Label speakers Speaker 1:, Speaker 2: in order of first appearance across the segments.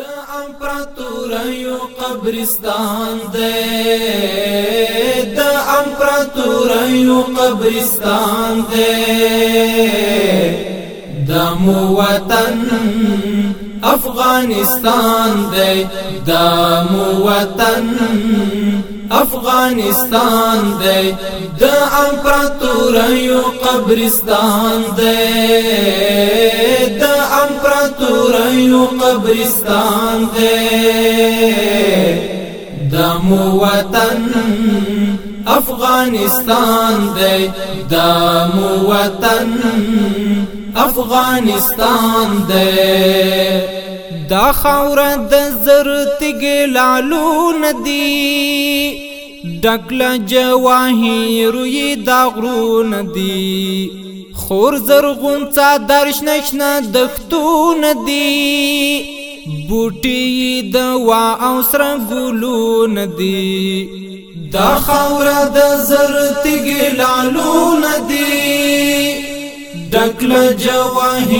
Speaker 1: د امپراتوریو قبرستان دی د امپراتوریو قبرستان دی د مو وطن افغانستان دی د مو وطن افغانستان دی د امپراتوریو قبرستان دی د امپراتوریو قبرستان دی د مو وطن افغانستان دی د مو وطن افغانستان دی دا خاور د زرتګ لالو ندی ډکل جواهر یې دا غرو ندی خور زرغون څادر شنشنه دختو ندی بوټي د وا او سر ګلو ندی
Speaker 2: دا خاور د
Speaker 1: زرتګ لالو ندی ډکل جواهر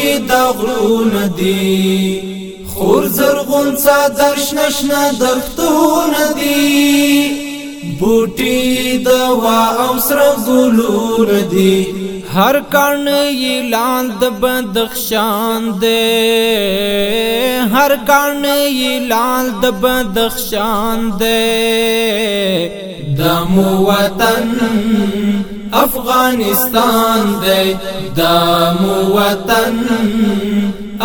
Speaker 1: یې د غرونه دی خور زرغون صدر شنشنه درختونه دی بوټي دوا او سره ګلور دي هر کڼ یې لاند بدخشان دې هر کڼ یې لاند بدخشان دې دمو وطن افغانستان دی د مو وطن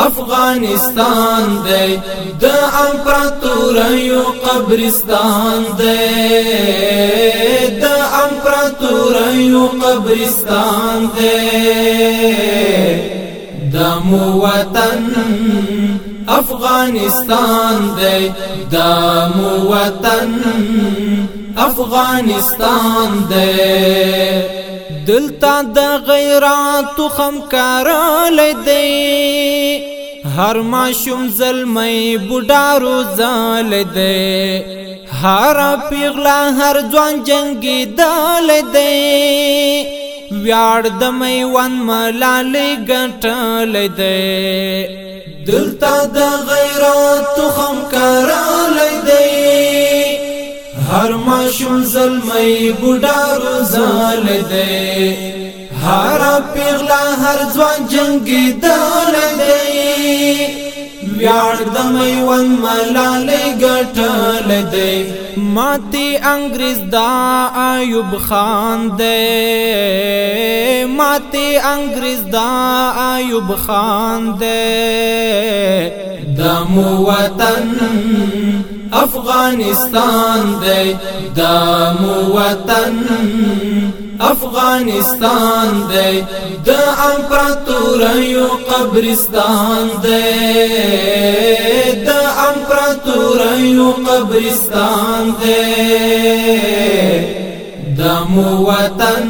Speaker 1: افغانستان دی د امپراتوریو قبرستان دی د امپراتوریو قبرستان دی د مو وطن افغانستان دی د مو وطن افغانستان دی دلته د غیرات خمکار لیدي هر ماشوم زلمی بوډا روزل دی هر پیغلا هر ځوان جنگی دل دی ویار د میوان ملالې ګټل دی دلته د غیرات خم کرل دی هر ماشوم زلمی بوډا روزال دی هر پیغلا هر ځوان جنگی دال دی ویاړ د میوند ملالې ګټل دی ماتي انګريز دا ایوب خان دی ماتي انګريز دا ایوب خان دی د مو وطن افغانستان دی دا مو وطن افغانستان دی د امپراتوریو قبرستان دی د امپراتوریو قبرستان دی د مو وطن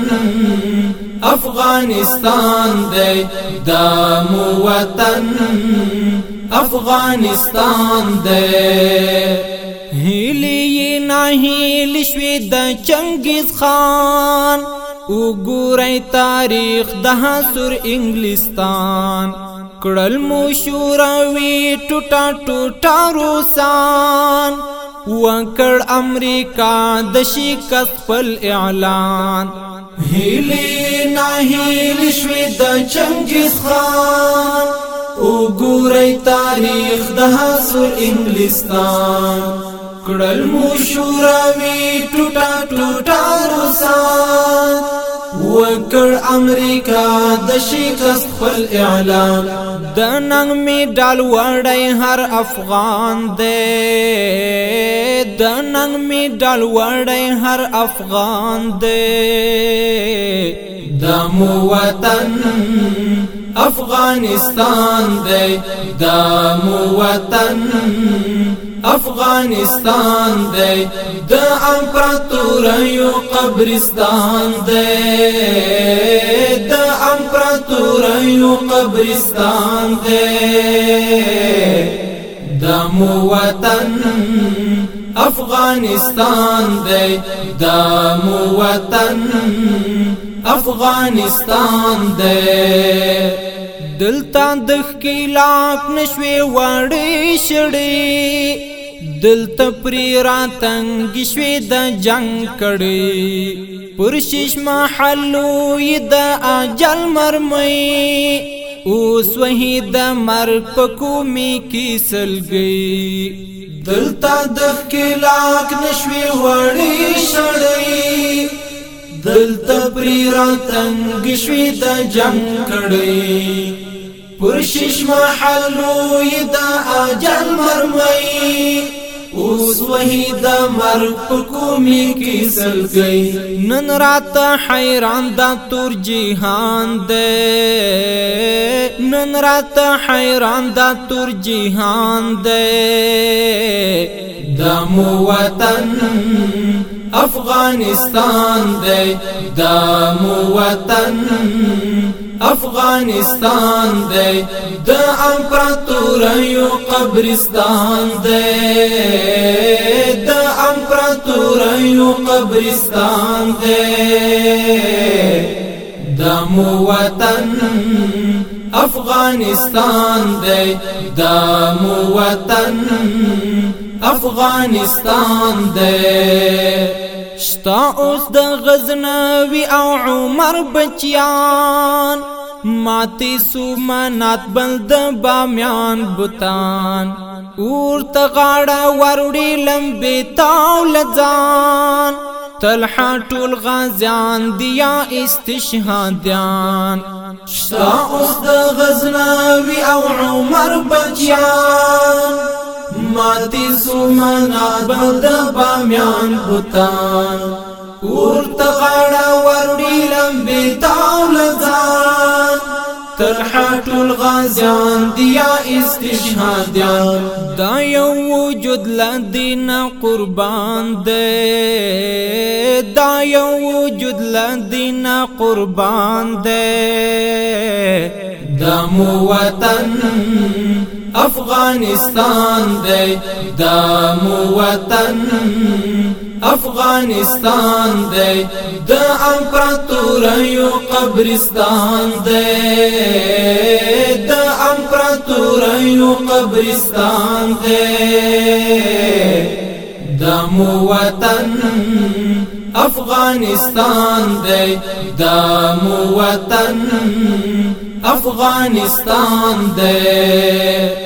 Speaker 1: افغانستان دی د مو وطن افغانستان دی هیلی نه هیلی شوی د چنګیز خان وګورئ تاریخ د حسر انګلستان کړل مو شوروي ټوټه ټوټه روسان وکړ امریکا د شکست خپل اعلان
Speaker 2: هیلی نه هیلی
Speaker 1: شوی د چنګیز خان وګورئ تاریخ د حسر انګلستان کړل مو شوروي ټوټه ټوټه روسان وکړ امریکا د شکست خپل اعلان د ننګ می ډال وړی هر افغان دی د ننګ می ډال وړی هر افغان دی د مو وطن افغانستان دی د مو وطن افغانستان دی د امپراتوریو قبرستان دی د امپراتوریو قبرستان دی د مو وطن افغانستان دی د مو وطن افغانستان دی دلتان دخ کی لاک نشوي وڑی شڑی دل تپری را تنگ شوی د جنگ کړي پرشش محلو د اجل مرمۍ اوس وحی د مر پکو می کی سلګي دل تا د کلاک نشوي وړي شړې دل تپری را تنگ شوی د جنگ کړي پرشش محلو د اجل مرمۍ اوس وحی د مرګ په کومې کې سلګي نن رات حیران دا تور جهان دی نن رات حیران دا تور جهان دی د مو وطن افغانستان دی د مو وطن افغانستان دی د امپراتوریو قبرستان دی د امپراتوریو قبرستان دی د مو وطن افغانستان دی د مو وطن افغانستان دی ستا اوس د غزنوي او عمر بچیان ماتی سو منات بل د بامیان بوتان اور تغاړه وروړي لمبي تاو لزان تلحا ټول غازیان دیا استشهادیان شتا اوس د غزنوي او عمر بچیان ماتي سومانا بدا باميان بوتان ورت غړه وروړي لمبي تاول زان ترحات حټول غازیان دیا استشهادیان دا وجود لدین قربان دے دا یو وجود لدین قربان دے دمو وطن افغانستان دی دا مو وطن افغانستان دی د امپراتوریو قبرستان دی د امپراتوریو قبرستان دی دا مو وطن افغانستان دی دا مو وطن
Speaker 2: افغانستان دی